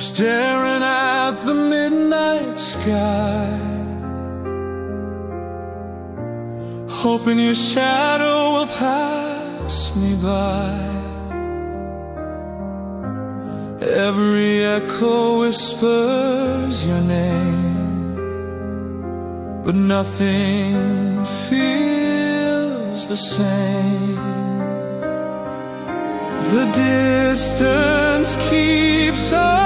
staring at the midnight sky, hoping your shadow will pass me by. Every echo whispers your name, but nothing feels the same. The distance keeps us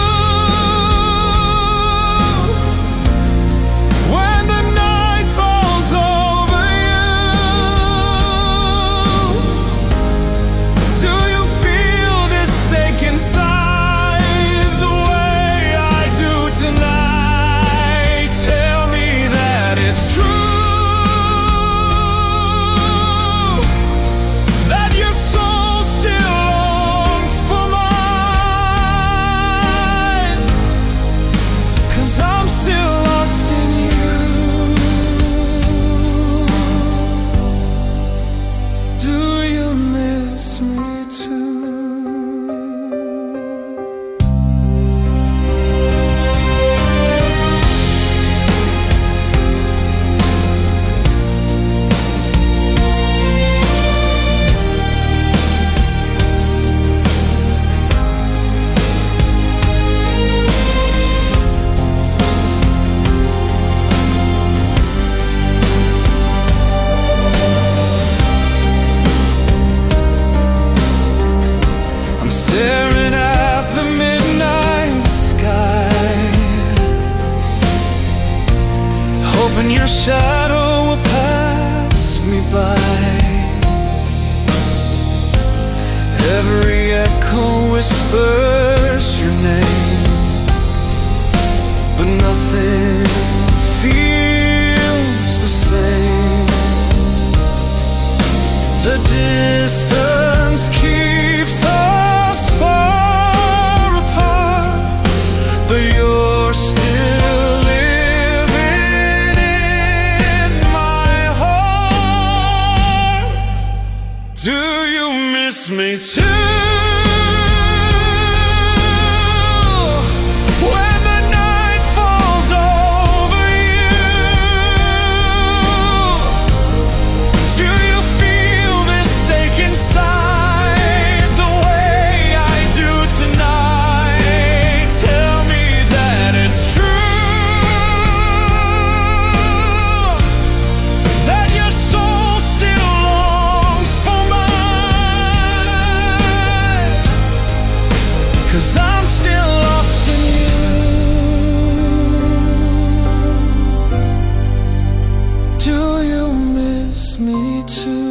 whispers your name, but nothing feels the same. The distance keeps us far apart, but you're still living in my heart. Do you miss me too? true